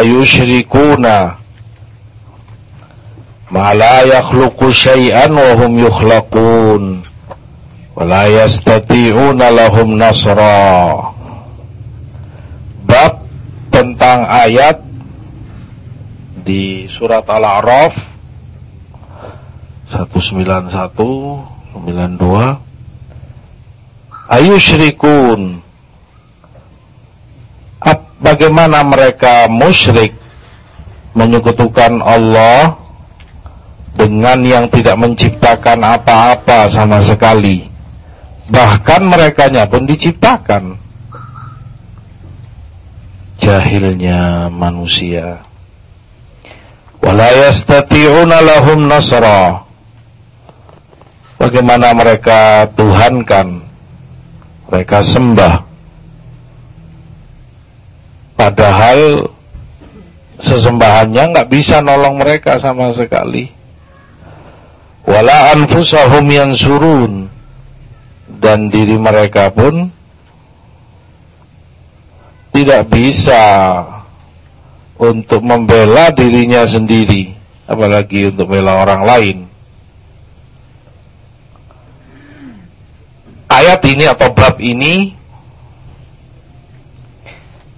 ayushrikuna. Ma la yakhluqu syai'an wa hum yukhlaqun. Wa la yastati'una lahum nasra. Bab tentang ayat di surat Al-A'raf 191 92 ayusyrikun bagaimana mereka musyrik menyekutukan Allah dengan yang tidak menciptakan apa-apa sama sekali? Bahkan mereka pun diciptakan. Jahilnya manusia. Wala yastati'una lahum nasra. Bagaimana mereka tuhankan? Mereka sembah padahal sesembahannya nggak bisa nolong mereka sama sekali. Wala anfusahum yang surun dan diri mereka pun tidak bisa untuk membela dirinya sendiri apalagi untuk membela orang lain. Ayat ini atau bab ini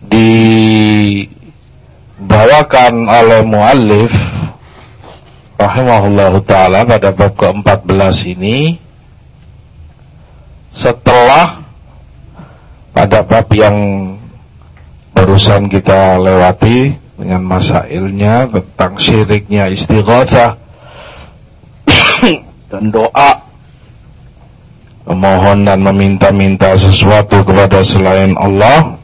dibawakan oleh muallif rahimahullah taala pada bab ke-14 ini setelah pada bab yang barusan kita lewati dengan masailnya tentang syiriknya istighatsah dan doa memohon dan meminta-minta sesuatu kepada selain Allah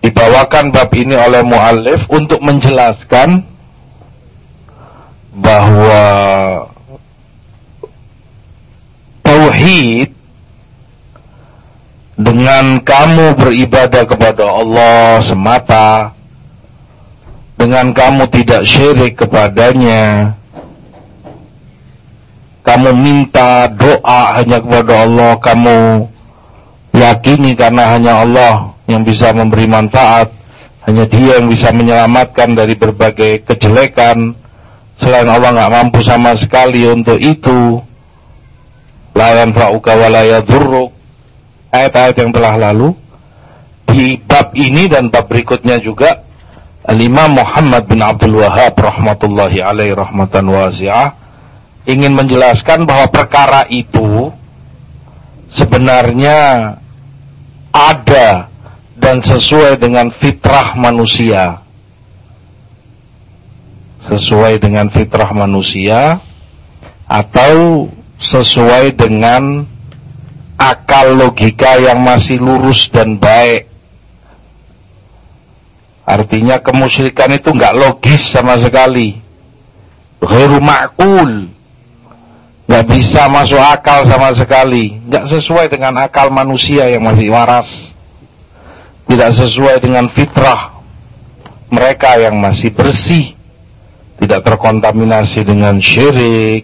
dibawakan bab ini oleh muallif untuk menjelaskan bahwa tauhid dengan kamu beribadah kepada Allah semata dengan kamu tidak syirik kepadanya kamu minta doa hanya kepada Allah, kamu yakini karena hanya Allah yang bisa memberi manfaat, hanya Dia yang bisa menyelamatkan dari berbagai kejelekan. Selain Allah nggak mampu sama sekali untuk itu. Layan fa'uka walaya durruk. Ayat-ayat yang telah lalu. Di bab ini dan bab berikutnya juga. Al-Imam Muhammad bin Abdul Wahab rahmatullahi alaihi rahmatan wasi'ah ingin menjelaskan bahwa perkara itu sebenarnya ada dan sesuai dengan fitrah manusia. Sesuai dengan fitrah manusia atau sesuai dengan akal logika yang masih lurus dan baik. Artinya kemusyrikan itu nggak logis sama sekali. Ghairu ma'kul nggak bisa masuk akal sama sekali, nggak sesuai dengan akal manusia yang masih waras, tidak sesuai dengan fitrah mereka yang masih bersih, tidak terkontaminasi dengan syirik,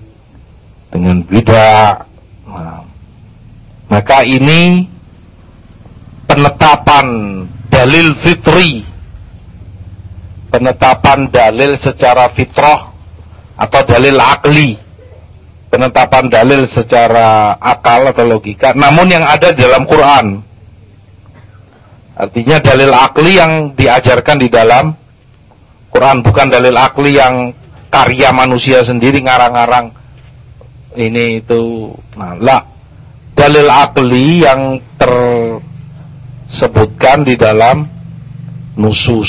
dengan bidah. Nah, maka ini penetapan dalil fitri, penetapan dalil secara fitrah atau dalil akli penetapan dalil secara akal atau logika, namun yang ada dalam Quran. Artinya dalil akli yang diajarkan di dalam Quran, bukan dalil akli yang karya manusia sendiri ngarang-ngarang ini itu. Nah. Dalil akli yang tersebutkan di dalam nusus.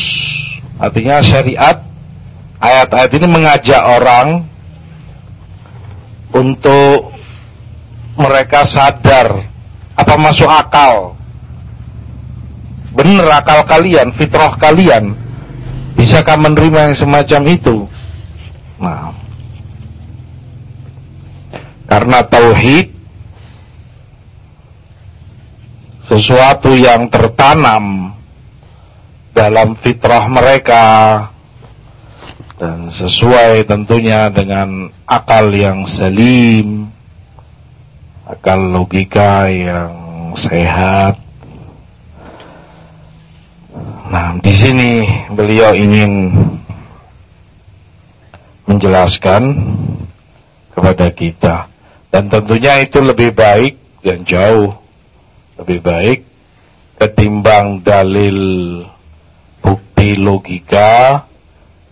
Artinya syariat ayat-ayat ini mengajak orang untuk mereka sadar apa masuk akal benar akal kalian fitrah kalian. Bisakah menerima yang semacam itu? Nah. Karena tauhid sesuatu yang tertanam dalam fitrah mereka dan sesuai tentunya dengan akal yang salim, akal logika yang sehat, Nah, di sini beliau ingin menjelaskan kepada kita. Dan tentunya itu lebih baik dan jauh lebih baik ketimbang dalil bukti logika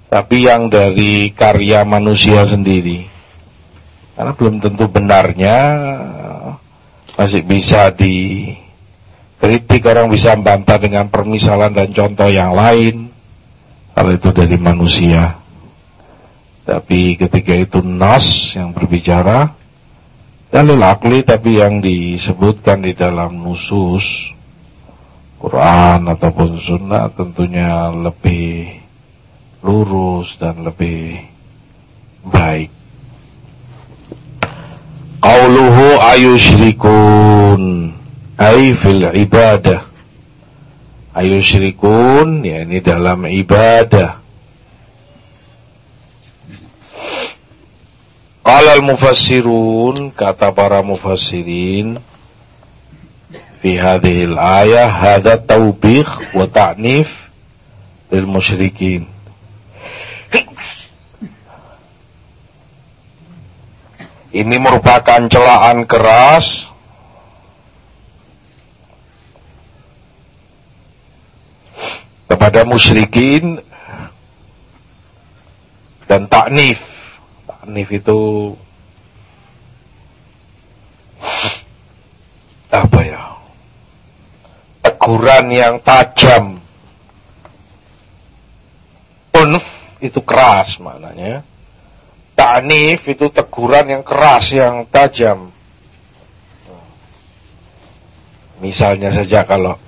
tapi yang dari karya manusia sendiri. Karena belum tentu benarnya masih bisa di kritik orang bisa membantah dengan permisalan dan contoh yang lain. Kalau itu dari manusia. Tapi ketika itu nas yang berbicara dalil akli tapi yang disebutkan di dalam nusus Quran ataupun sunnah tentunya lebih lurus dan lebih baik. Qauluhu ayusyrikun ay fil ibadah ayusyrikun ya ini dalam ibadah. Qala al-mufassirun kata para mufassirin fi hadhihi al-ayah hadha taubih wa ta'nif lil musyrikin. Ini merupakan celaan keras kepada musyrikin dan taknif. Taknif itu apa ya? Teguran yang tajam. Unf itu keras maknanya. Ta'nif itu teguran yang keras, yang tajam. Misalnya saja kalau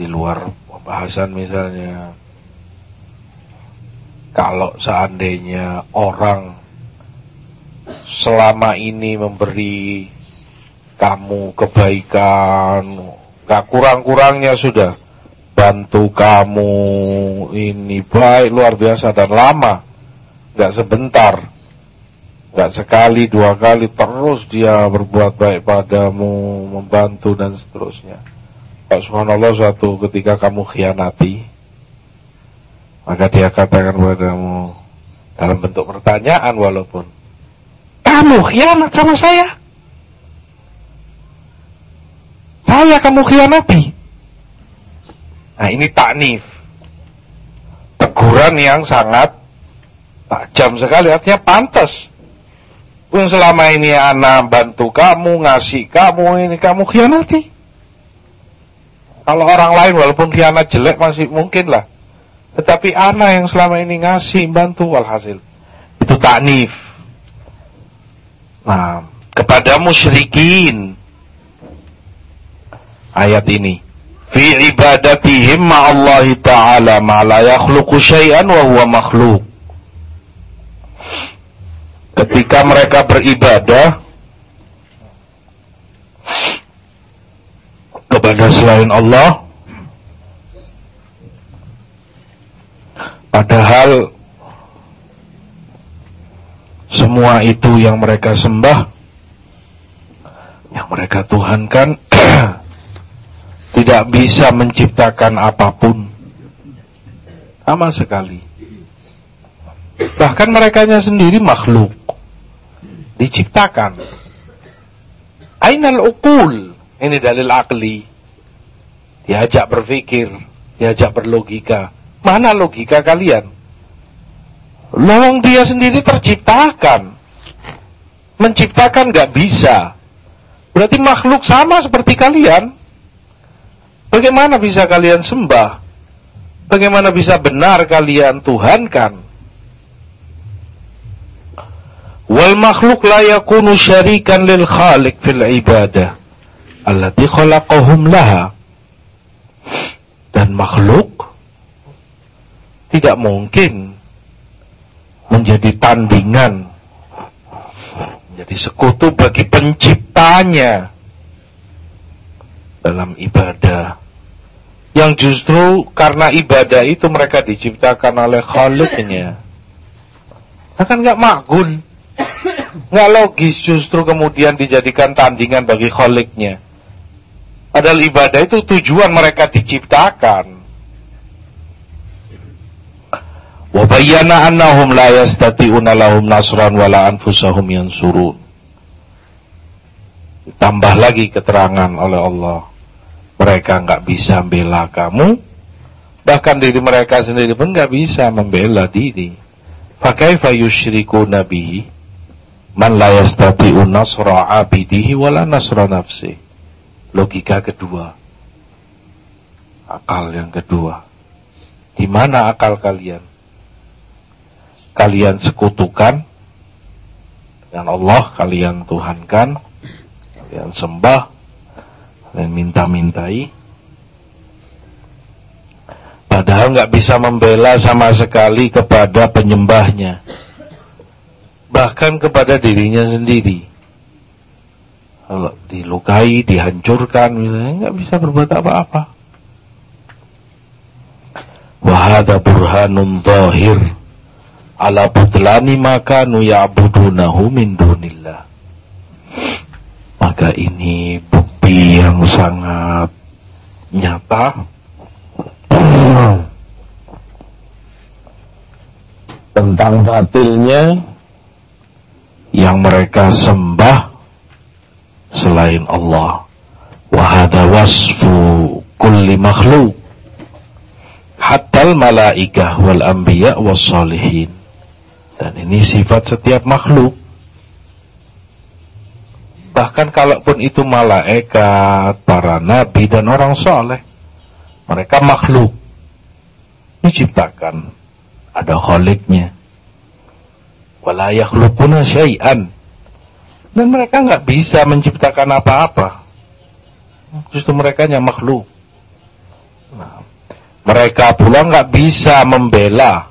di luar pembahasan misalnya kalau seandainya orang selama ini memberi kamu kebaikan, gak kurang-kurangnya sudah bantu kamu ini baik luar biasa dan lama, gak sebentar, gak sekali dua kali terus dia berbuat baik padamu, membantu dan seterusnya. Pak subhanallah suatu ketika kamu khianati, maka dia katakan padamu dalam bentuk pertanyaan walaupun kamu khianat sama saya. Saya kamu khianati. Nah ini taknif. Teguran yang sangat tajam sekali. Artinya pantas. Pun selama ini anak bantu kamu, ngasih kamu, ini kamu khianati. Kalau orang lain walaupun khianat jelek masih mungkin lah. Tetapi anak yang selama ini ngasih bantu walhasil itu taknif. Nah, kepada musyrikin ayat ini fi ibadatihim Allah taala ma la yakhluqu syai'an wa huwa makhluk. Ketika mereka beribadah kepada selain Allah Padahal semua itu yang mereka sembah, yang mereka tuhankan, tidak bisa menciptakan apa pun. Sama sekali. Bahkan mereka sendiri makhluk. Diciptakan. Ainal ukul. Ini dalil akli. Diajak berpikir. Diajak berlogika Mana logika kalian? Lawang dia sendiri terciptakan. Menciptakan gak bisa. Berarti makhluk sama seperti kalian. Bagaimana bisa kalian sembah? Bagaimana bisa benar kalian tuhankan? Wal makhluk la yakunu syarikan lil khaliq fil ibadah allati khalaqahum laha. Dan makhluk tidak mungkin menjadi tandingan, menjadi sekutu bagi penciptanya dalam ibadah. Yang justru karena ibadah itu mereka diciptakan oleh Khaliknya. Akan nggak makul, nggak logis justru kemudian dijadikan tandingan bagi Khaliknya. Padahal ibadah itu tujuan mereka diciptakan Wa bayyana annahum la yastati'una lahum nasran wala anfusahum yansurun. Tambah lagi keterangan oleh Allah. Mereka nggak bisa bela kamu. Bahkan diri mereka sendiri pun nggak bisa membela diri. Fakaifa yushriku nabihi man la yastati'u nasra abidihi wala nasra nafsi. Logika kedua. Akal yang kedua. Di mana akal kalian? kalian sekutukan dengan Allah, kalian tuhankan, kalian sembah, kalian minta-mintai. Padahal nggak bisa membela sama sekali kepada penyembahnya. Bahkan kepada dirinya sendiri. Kalau dilukai, dihancurkan, misalnya nggak bisa berbuat apa-apa. Wahada burhanun zahir ala butlani maka nuyabudunahu min dunillah. Maka ini bukti yang sangat nyata tentang batilnya yang mereka sembah selain Allah. Wahada wasfu kulli makhluk hatta al malaikah wal anbiya was salihin dan ini sifat setiap makhluk. Bahkan kalaupun itu malaikat, para nabi dan orang soleh. Mereka makhluk. Diciptakan. Ada kholiknya. Wala yakhlukuna syai'an. Dan mereka nggak bisa menciptakan apa-apa. Justru mereka hanya makhluk. Nah, mereka pula nggak bisa membela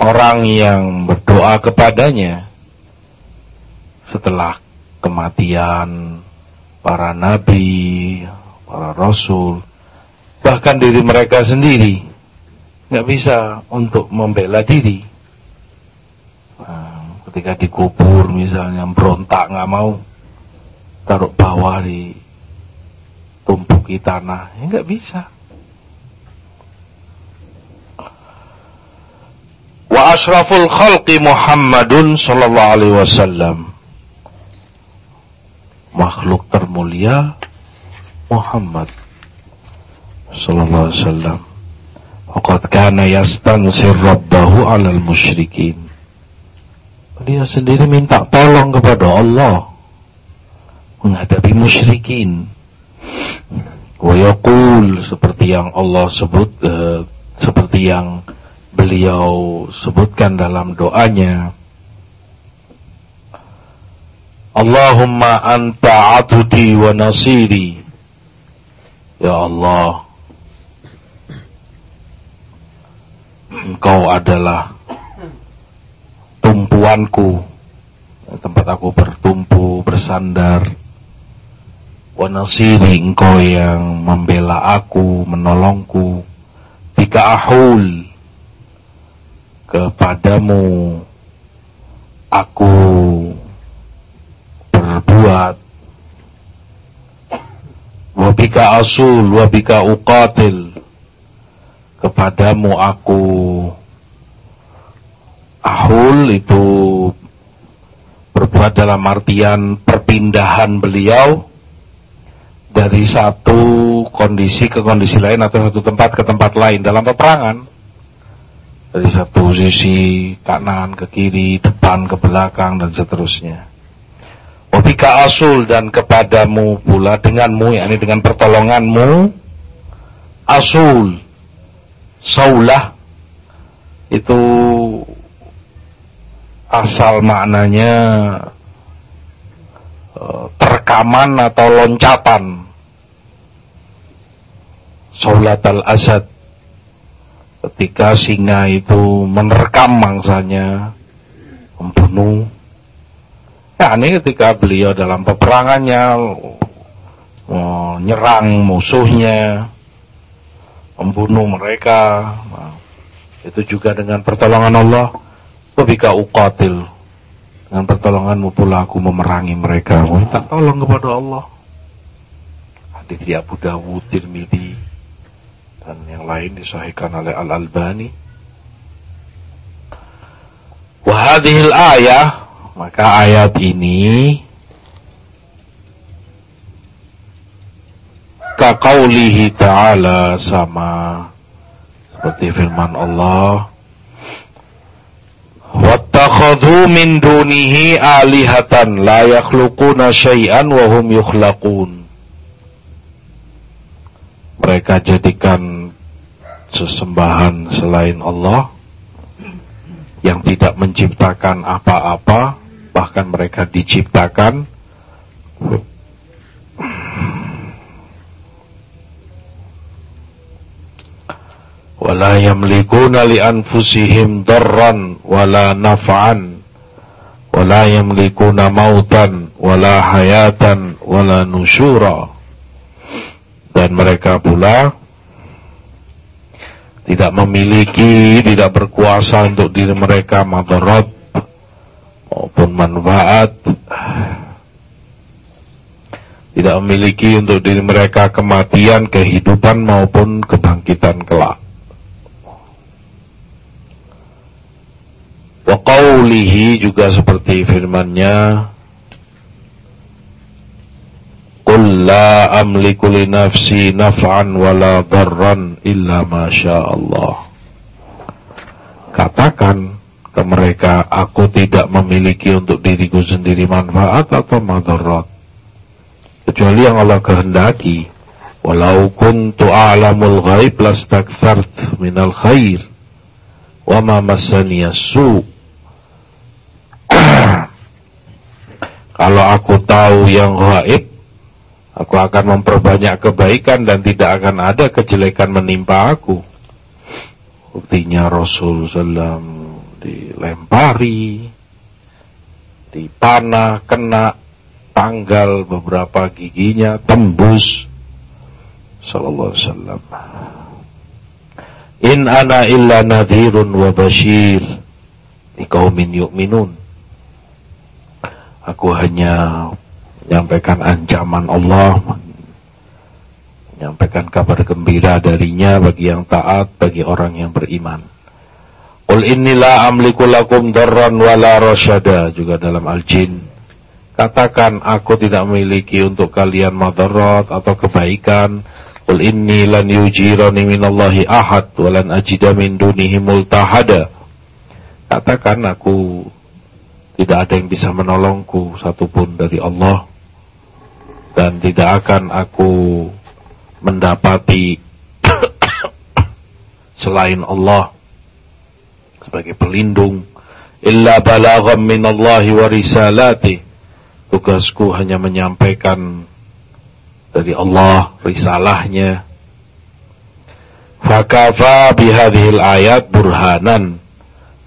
orang yang berdoa kepadanya setelah kematian para nabi, para rasul, bahkan diri mereka sendiri nggak bisa untuk membela diri. Ketika dikubur misalnya berontak nggak mau taruh bawah di tumpuki tanah, ya nggak bisa. wa ashraful khalqi Muhammadun sallallahu alaihi wasallam. Makhluk termulia Muhammad sallallahu alaihi wasallam. Waqad kana yastansir rabbahu 'alal musyrikin dia sendiri minta tolong kepada Allah menghadapi musyrikin. Wa yaqul seperti yang Allah sebut uh, seperti yang beliau sebutkan dalam doanya. Allahumma anta abdi wa nasiri. Ya Allah Engkau adalah tumpuanku tempat aku bertumpu bersandar. Wa nasiri engkau yang membela aku menolongku. Jika ahul. Kepadamu aku berbuat. Wabika asul wabika uqatil. Kepadamu aku ahul itu berbuat dalam artian perpindahan beliau dari satu kondisi ke kondisi lain atau satu tempat ke tempat lain dalam peperangan dari satu sisi kanan ke kiri, depan ke belakang dan seterusnya. Wabika asul dan kepadamu pula denganmu, yakni dengan pertolonganmu, asul, saulah, itu asal maknanya eh, terkaman atau loncatan. Saulat al-asad ketika singa itu menerkam mangsanya, membunuh. Ya, ini ketika beliau dalam peperangannya menyerang musuhnya, membunuh mereka. Nah, itu juga dengan pertolongan Allah. Wabika uqatil. Dengan pertolonganmu pula aku memerangi mereka. Minta tolong kepada Allah. Hadis Abu Dawud, Tirmidzi, dan yang lain disahihkan oleh Al-Albani Wahadihil ayah, maka ayat ini kaqaulihi ta'ala sama seperti firman Allah Wattakhadhu min dunihi alihatan la yakhluquna syai'an wa hum yukhlaqun Mereka jadikan sesembahan selain Allah yang tidak menciptakan apa-apa bahkan mereka diciptakan yamlikuna li anfusihim darran wala naf'an. Wala yamlikuna mautan wala hayatan wala nusyura dan mereka pula tidak memiliki tidak berkuasa untuk diri mereka madarat maupun manfaat. Tidak memiliki untuk diri mereka kematian, kehidupan maupun kebangkitan kelak. Wa qawlihi juga seperti firmannya Qul la amliku li nafsi naf'an wala darran illa ma Allah. Katakan ke mereka, aku tidak memiliki untuk diriku sendiri manfaat atau madarat. Kecuali yang Allah kehendaki. Walau kuntu a'lamul ghaib lastakthart minal khair. Wa ma massani su' Kalau aku tahu yang gaib, aku akan memperbanyak kebaikan dan tidak akan ada kejelekan menimpa aku. Buktinya Rasul SAW dilempari, dipanah, kena tanggal beberapa giginya tembus. Sallallahu Alaihi Wasallam. In ana illa nadhirun wa bashir liqaumin yu'minun Aku hanya menyampaikan ancaman Allah, menyampaikan kabar gembira darinya bagi yang taat, bagi orang yang beriman. Qul inilah amliku lakum darran wala rasyada juga dalam Al-Jin. Katakan aku tidak memiliki untuk kalian madarat atau kebaikan. Qul inni lan yujirani minallahi ahad walan ajida min dunihi multahada. Katakan aku tidak ada yang bisa menolongku satupun dari Allah. Dan tidak akan aku mendapati selain Allah sebagai pelindung. Illa balagham minallahi wa risalati tugasku hanya menyampaikan dari Allah risalahnya. Fakafa bihadhil ayat burhanan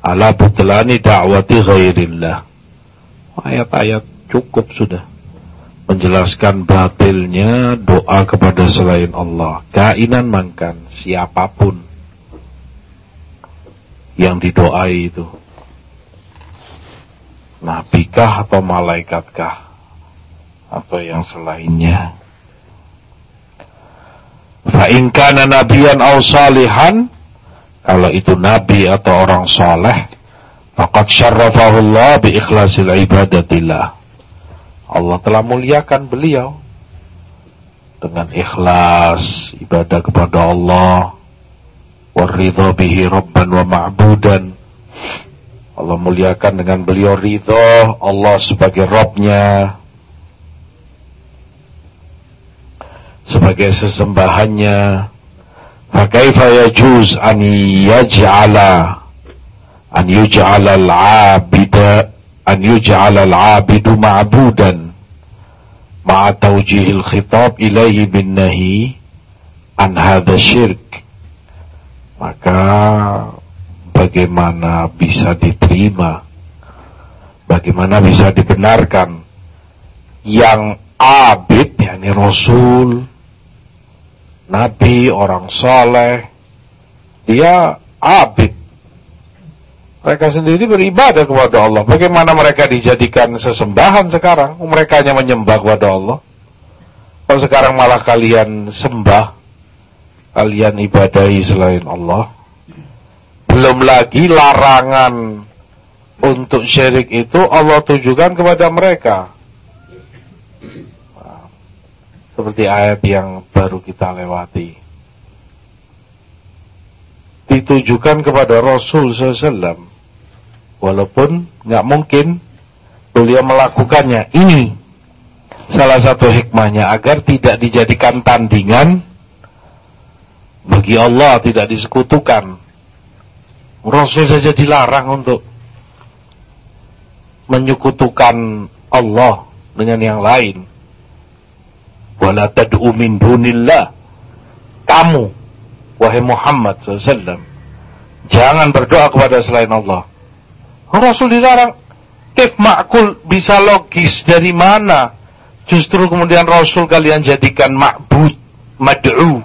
ala butlani da'wati ghairillah. Ayat-ayat cukup sudah menjelaskan batilnya doa kepada selain Allah. Kainan mangkan siapa pun yang didoai itu. Nabikah atau malaikatkah atau yang selainnya. Fa kana nabiyan aw salihan kalau itu nabi atau orang soleh, faqad syarrafahullah bi ikhlasil ibadatillah. Allah telah muliakan beliau dengan ikhlas ibadah kepada Allah. Waridha bihi rabban wa ma'budan. Allah muliakan dengan beliau ridho Allah sebagai Robnya sebagai sesembahannya فكيف يجوز أن يجعل أن يجعل العابد أن يجعل العابد معبودا مع توجيه الخطاب إليه بالنهي عن هذا الشرك maka bagaimana bisa diterima bagaimana bisa dibenarkan yang abid yakni rasul nabi, orang soleh, dia abid. Mereka sendiri beribadah kepada Allah. Bagaimana mereka dijadikan sesembahan sekarang? Mereka hanya menyembah kepada Allah. Kalau sekarang malah kalian sembah, kalian ibadahi selain Allah. Belum lagi larangan untuk syirik itu Allah tujukan kepada mereka. Seperti ayat yang baru kita lewati. Ditujukan kepada Rasul SAW. Walaupun nggak mungkin beliau melakukannya. Ini salah satu hikmahnya agar tidak dijadikan tandingan bagi Allah tidak disekutukan. Rasul saja dilarang untuk menyekutukan Allah dengan yang lain. Wala tad'u min dunillah. Kamu, wahai Muhammad SAW, jangan berdoa kepada selain Allah. Rasul dilarang. Kif makul bisa logis dari mana? Justru kemudian Rasul kalian jadikan ma'bud, mad'u.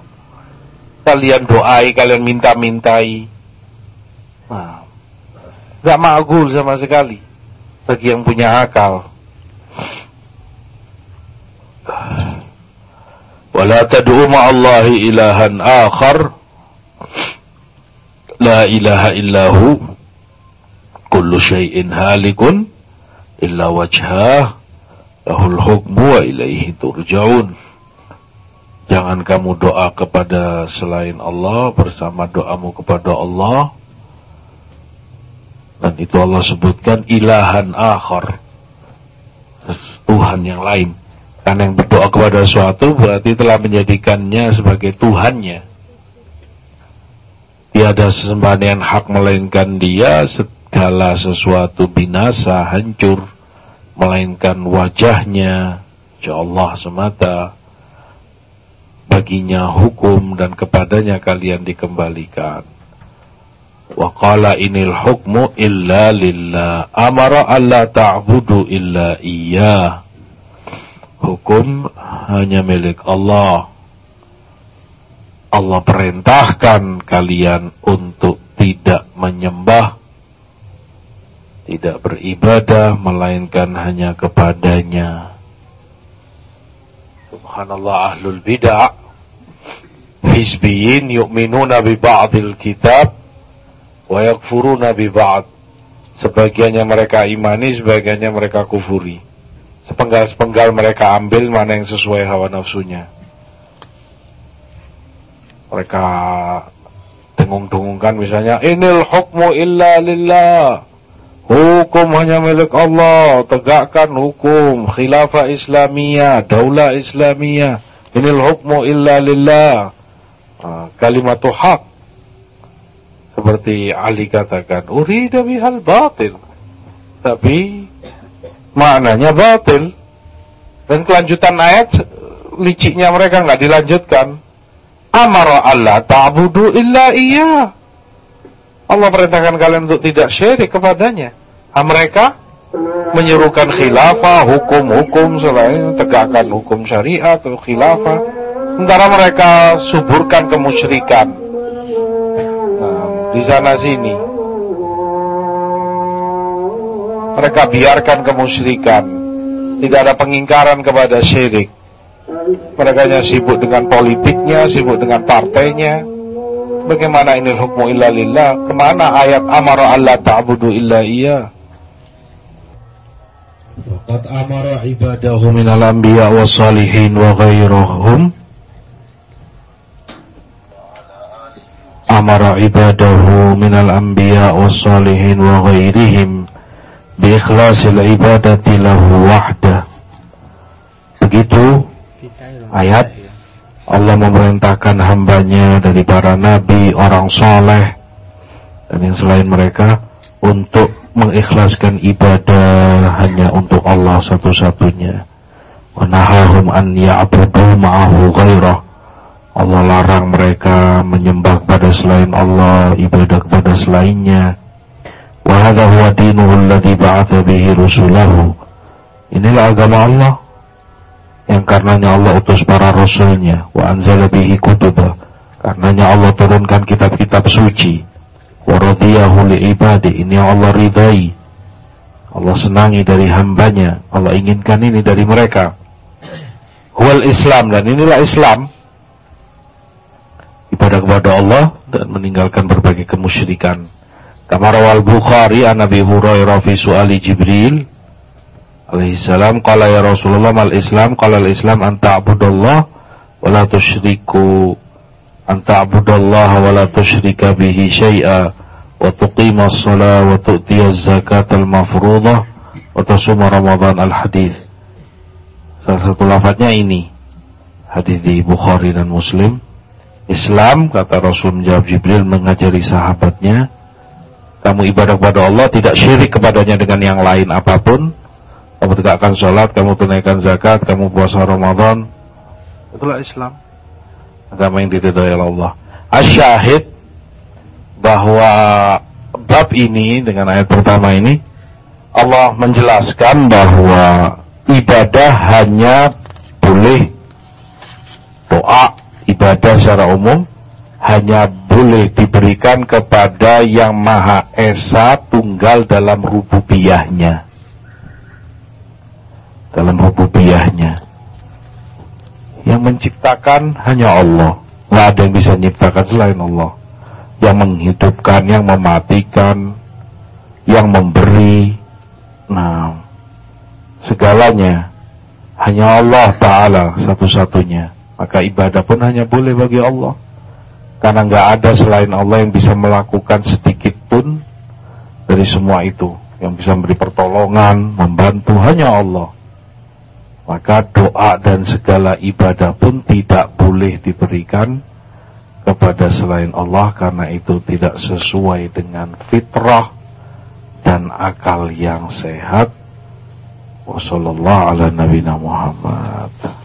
Kalian doai, kalian minta-mintai. Nah, gak makul sama sekali bagi yang punya akal. Wala tad'u ma'allahi ilahan akhar la ilaha illahu kullu syai'in halikun illa wajhah lahul hukmu wa ilaihi turja'un Jangan kamu doa kepada selain Allah bersama doamu kepada Allah. Dan itu Allah sebutkan ilahan akhar. Tuhan yang lain. Karena yang berdoa kepada suatu berarti telah menjadikannya sebagai Tuhannya. Tiada sesembahan yang hak melainkan dia, segala sesuatu binasa, hancur, melainkan wajahnya, ya Allah semata. Baginya hukum dan kepadanya kalian dikembalikan. Wa qala inil hukmu illa lillah. Amara alla ta'budu illa iya. Hukum hanya milik Allah. Allah perintahkan kalian untuk tidak menyembah, tidak beribadah, melainkan hanya kepadanya. Subhanallah ahlul bid'ah, hizbiyin yu'minuna bi ba'dil kitab, wa yakfuruna bi ba'd. Sebagiannya mereka imani, sebagiannya mereka kufuri. Sepenggal-sepenggal mereka ambil mana yang sesuai hawa nafsunya. Mereka dengung-dengungkan misalnya, Inil hukmu illa lillah. Hukum hanya milik Allah. Tegakkan hukum. Khilafah Islamiyah. Daulah Islamiyah. Inil hukmu illa lillah. Ah, kalimat hak seperti Ali katakan, urida bihal batil. Tapi maknanya batil. Dan kelanjutan ayat liciknya mereka nggak dilanjutkan. Amara Allah ta'budu illa iya. Allah perintahkan kalian untuk tidak syirik kepadanya. Mereka menyuruhkan khilafah, hukum-hukum selain tegakkan hukum syariat atau khilafah. Sementara mereka suburkan kemusyrikan di sana sini. Mereka biarkan kemusyrikan. Tidak ada pengingkaran kepada syirik. Mereka hanya sibuk dengan politiknya, sibuk dengan partainya. Bagaimana ini hukmu illa lillah? Ke mana ayat amara Allah ta'budu illa iya? Faqad amara ibadahu minal anbiya wa salihin wa ghairuhum amara ibadahu minal anbiya wassalihin wa ghairihim bi ikhlasil ibadati lahu wahda. Begitu ayat Allah memerintahkan hambanya dari para nabi orang soleh dan yang selain mereka untuk mengikhlaskan ibadah hanya untuk Allah satu-satunya. Wa nahahum an ya'budu ma'ahu ghairah. Allah larang mereka menyembah kepada selain Allah, ibadah kepada selainnya. Huwa dinuhu alladhi ba'atha bihi rusulahu. Inilah agama Allah yang karenanya Allah utus para rasulnya wa anzala bihi kutuba. Karenanya Allah turunkan kitab-kitab suci. Wa radiyahu ibadi. Ini Allah ridai. Allah senangi dari hambanya. Allah inginkan ini dari mereka. Huwal Islam dan inilah Islam ibadah kepada Allah dan meninggalkan berbagai kemusyrikan. Kama rawal Bukhari an Nabi Hurairah fi su'ali Jibril alaihi salam qala ya Rasulullah mal Islam qala al Islam an ta'budallah wa la tusyriku an ta'budallah wa la tusyrika bihi syai'a wa tuqima as-salat wa tu'tiya az-zakat al-mafruḍah wa tasuma Ramadan al-hadis. Salah satu lafadznya ini. Hadis di Bukhari dan Muslim. Islam kata Rasul menjawab Jibril mengajari sahabatnya kamu ibadah kepada Allah tidak syirik kepadanya dengan yang lain apa pun. Kamu tegakkan sholat kamu tunaikan zakat kamu puasa Ramadan. Itulah Islam. Agama yang diridhoi oleh Allah. Asyahid bahwa bab ini dengan ayat pertama ini Allah menjelaskan bahwa ibadah hanya boleh doa ibadah secara umum hanya boleh diberikan kepada yang Maha Esa tunggal dalam rububiyahnya. Dalam rububiyahnya. Yang menciptakan hanya Allah. Nggak ada yang bisa menciptakan selain Allah. Yang menghidupkan, yang mematikan, yang memberi. Nah, segalanya hanya Allah Ta'ala satu-satunya. Maka ibadah pun hanya boleh bagi Allah. Karena nggak ada selain Allah yang bisa melakukan sedikit pun dari semua itu. Yang bisa memberi pertolongan, membantu hanya Allah. Maka doa dan segala ibadah pun tidak boleh diberikan kepada selain Allah karena itu tidak sesuai dengan fitrah dan akal yang sehat. Wassalamualaikum warahmatullahi wabarakatuh.